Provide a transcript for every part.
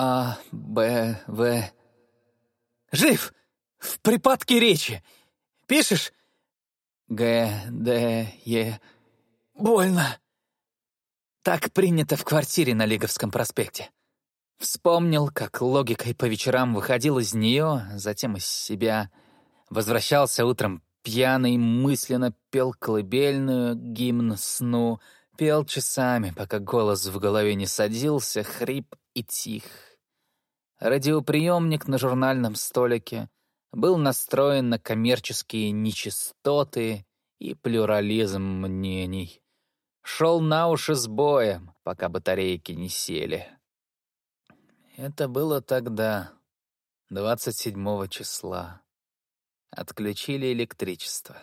А, Б, В. Жив! В припадке речи! Пишешь? Г, Д, Е. Больно. Так принято в квартире на Лиговском проспекте. Вспомнил, как логикой по вечерам выходил из нее, затем из себя. Возвращался утром пьяный, мысленно пел колыбельную, гимн сну, пел часами, пока голос в голове не садился, хрип и тих. Радиоприемник на журнальном столике был настроен на коммерческие нечистоты и плюрализм мнений. Шел на уши с боем, пока батарейки не сели. Это было тогда, 27 числа. Отключили электричество.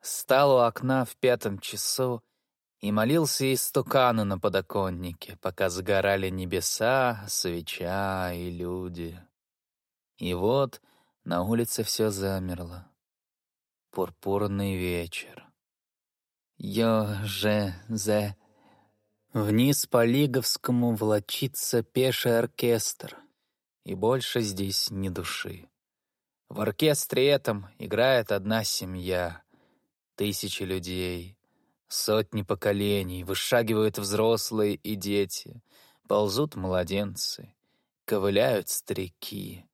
Стал у окна в пятом часу и молился истукану на подоконнике, пока сгорали небеса, свеча и люди. И вот на улице все замерло. Пурпурный вечер. Ё-же-зе Вниз по Лиговскому влочится пеший оркестр, и больше здесь ни души. В оркестре этом играет одна семья, тысячи людей, сотни поколений, вышагивают взрослые и дети, ползут младенцы, ковыляют старики.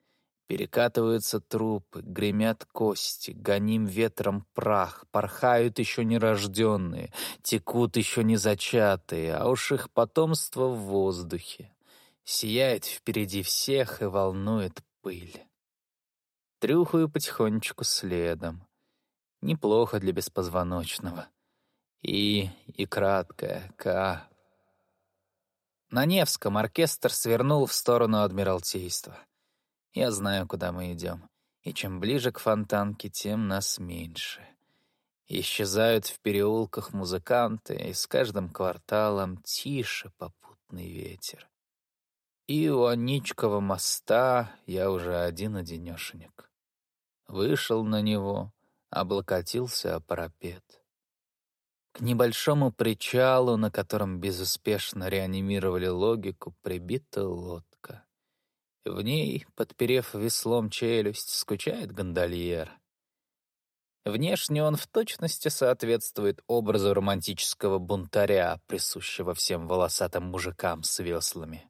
Перекатываются трупы, гремят кости, гоним ветром прах, порхают еще нерожденные, текут еще не зачатые, а уж их потомство в воздухе. Сияет впереди всех и волнует пыль. Трюхаю потихонечку следом. Неплохо для беспозвоночного. И, и краткое, ка. На Невском оркестр свернул в сторону Адмиралтейства. Я знаю, куда мы идем. И чем ближе к фонтанке, тем нас меньше. Исчезают в переулках музыканты, и с каждым кварталом тише попутный ветер. И у Аничкова моста я уже один-одинешенек. Вышел на него, облокотился о парапет. К небольшому причалу, на котором безуспешно реанимировали логику, прибита лодка. В ней, подперев веслом челюсть, скучает гондольер. Внешне он в точности соответствует образу романтического бунтаря, присущего всем волосатым мужикам с веслами.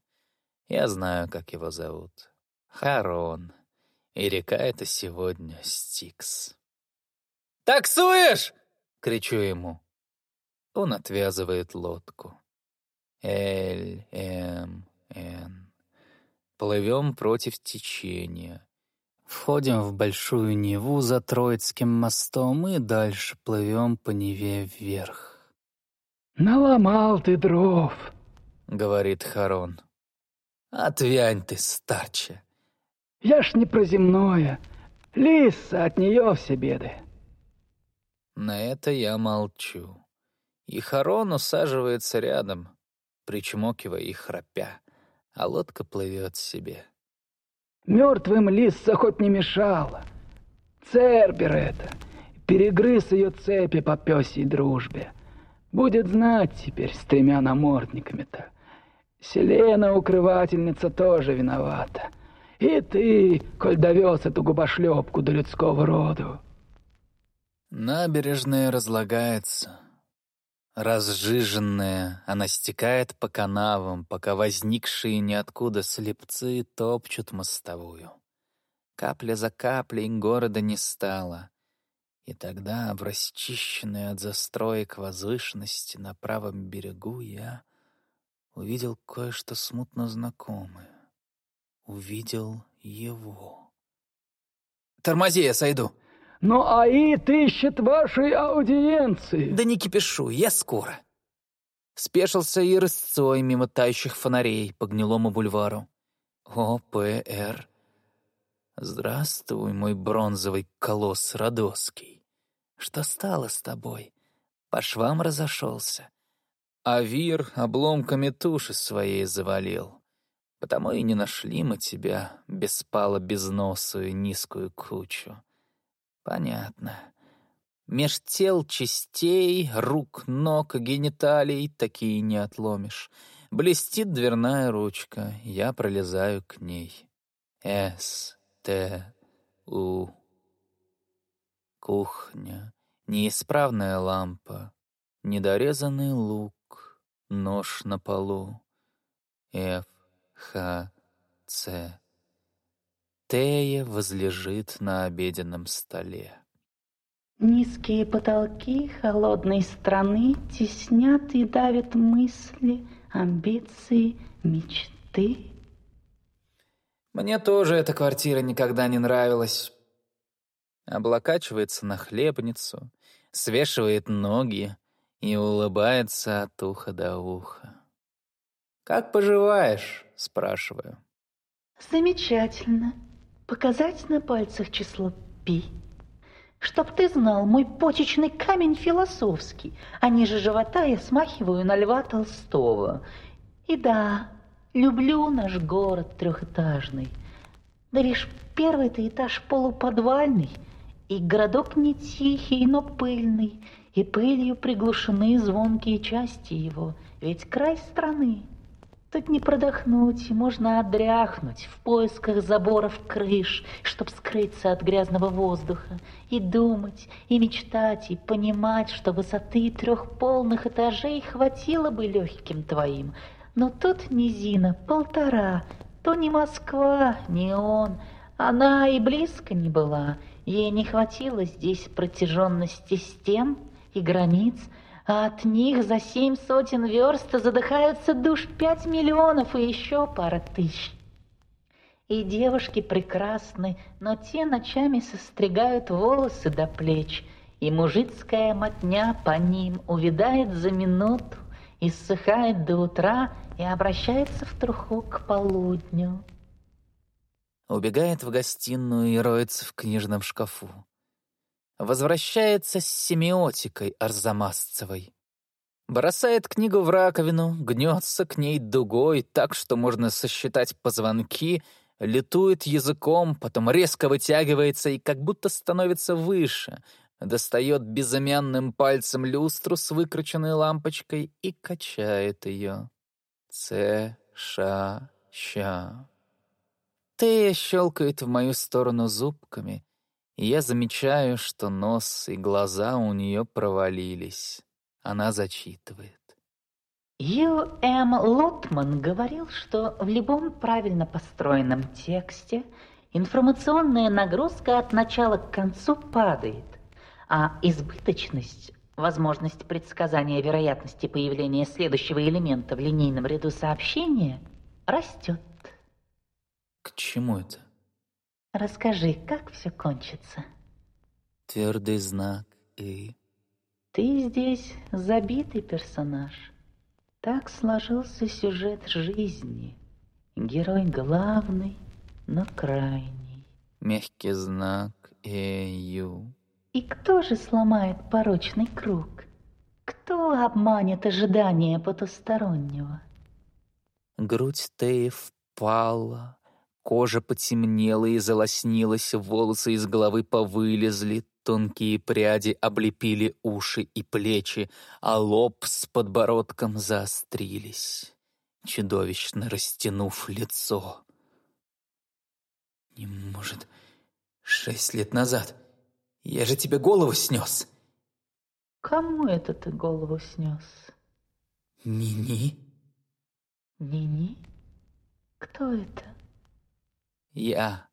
Я знаю, как его зовут. Харон. И река эта сегодня Стикс. «Таксуешь?» — кричу ему. Он отвязывает лодку. Л-М-Н. Плывем против течения. Входим в Большую Неву за Троицким мостом и дальше плывем по Неве вверх. «Наломал ты дров», — говорит Харон. «Отвянь ты, старче». «Я ж не про земное. Лиса, от нее все беды». На это я молчу. И Харон усаживается рядом, причмокивая и храпя а лодка плывет себе. Мертвым лиса хоть не мешала. Цербер это. Перегрыз ее цепи по пёсей дружбе. Будет знать теперь с тремя намордниками-то. Селена, укрывательница, тоже виновата. И ты, коль довез эту губошлепку до людского роду. Набережная разлагается. Разжиженная, она стекает по канавам, пока возникшие ниоткуда слепцы топчут мостовую. Капля за каплей города не стало. И тогда, в расчищенной от застроек возвышенности на правом берегу, я увидел кое-что смутно знакомое. Увидел его. «Тормози, я сойду!» Но АИД ищет вашей аудиенции. Да не кипишу, я скоро. Спешился и рысцой мимо тающих фонарей по гнилому бульвару. ОПР. Здравствуй, мой бронзовый колосс Родоский. Что стало с тобой? По швам разошелся. А Вир обломками туши своей завалил. Потому и не нашли мы тебя, беспало безносую низкую кучу. Понятно. Меж тел частей, рук, ног гениталий такие не отломишь. Блестит дверная ручка, я пролезаю к ней. С, Т, У. Кухня, неисправная лампа, недорезанный лук, нож на полу. Ф, Х, Ц. Тея возлежит на обеденном столе. Низкие потолки холодной страны теснят и давят мысли, амбиции, мечты. Мне тоже эта квартира никогда не нравилась. Облокачивается на хлебницу, свешивает ноги и улыбается от уха до уха. «Как поживаешь?» — спрашиваю. Замечательно. Показать на пальцах число пи. Чтоб ты знал, мой почечный камень философский, а ниже живота я смахиваю на Льва Толстого. И да, люблю наш город трехэтажный. Да лишь первый-то этаж полуподвальный, и городок не тихий, но пыльный, и пылью приглушены звонкие части его, ведь край страны — Тут не продохнуть, можно одряхнуть в поисках заборов крыш, чтоб скрыться от грязного воздуха, и думать, и мечтать, и понимать, что высоты трех полных этажей хватило бы легким твоим. Но тут низина полтора, то не Москва, не он, она и близко не была, ей не хватило здесь протяженности стен и границ, а от них за семь сотен верст задыхаются душ пять миллионов и еще пара тысяч. И девушки прекрасны, но те ночами состригают волосы до плеч, и мужицкая мотня по ним увядает за минуту, иссыхает до утра и обращается в труху к полудню. Убегает в гостиную и роется в книжном шкафу возвращается с семиотикой Арзамасцевой. Бросает книгу в раковину, гнется к ней дугой так, что можно сосчитать позвонки, летует языком, потом резко вытягивается и как будто становится выше, достает безымянным пальцем люстру с выкрученной лампочкой и качает ее. Ц, ша, ща. Тея щелкает в мою сторону зубками, и я замечаю, что нос и глаза у нее провалились. Она зачитывает. Ю. М. Лотман говорил, что в любом правильно построенном тексте информационная нагрузка от начала к концу падает, а избыточность, возможность предсказания вероятности появления следующего элемента в линейном ряду сообщения растет. К чему это? Расскажи, как все кончится? Твердый знак и... Ты здесь забитый персонаж. Так сложился сюжет жизни. Герой главный, но крайний. Мягкий знак Ю. И кто же сломает порочный круг? Кто обманет ожидания потустороннего? Грудь Теи впала, Кожа потемнела и залоснилась, волосы из головы повылезли, тонкие пряди облепили уши и плечи, а лоб с подбородком заострились, чудовищно растянув лицо. «Не может, шесть лет назад. Я же тебе голову снес!» «Кому это ты голову снес?» «Ни-ни». «Ни-ни? Кто это?» Я.